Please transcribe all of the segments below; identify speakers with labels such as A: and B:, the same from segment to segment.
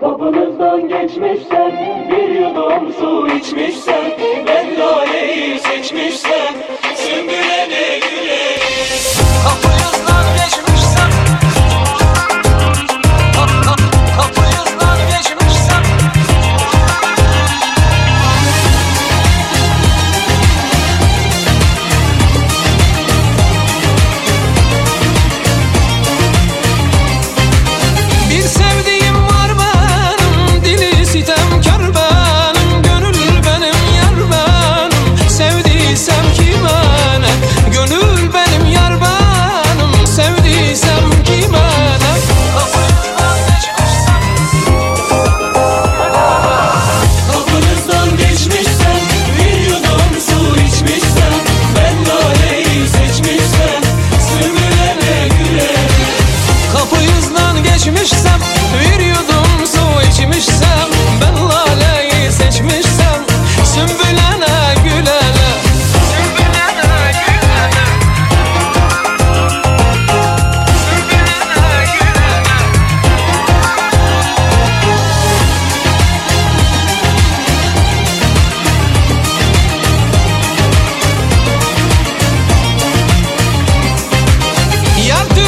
A: Kapınızdan geçmişsen Bir yudum su içmişsen Ben laleyi seçmişsen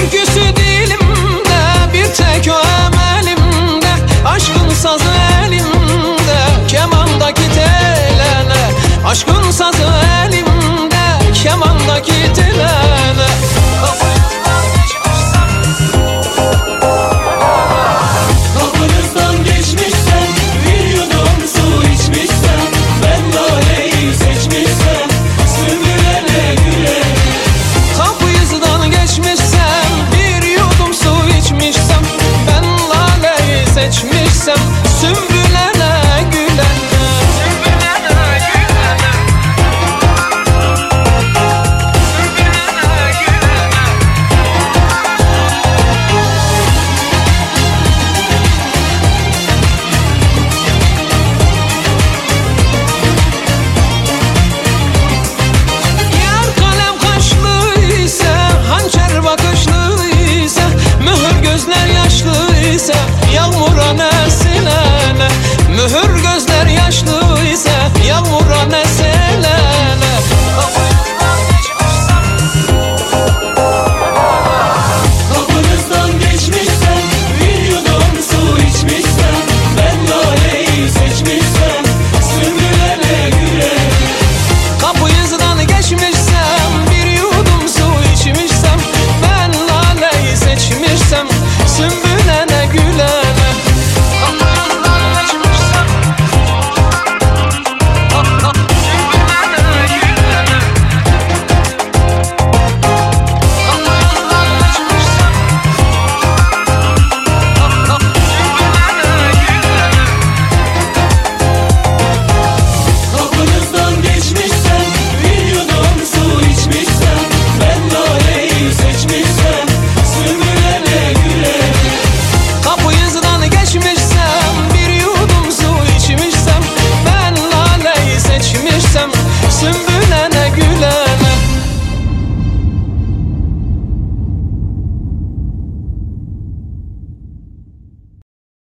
B: Türküsü dilimde bir tek o catch me some. ise yağmura nes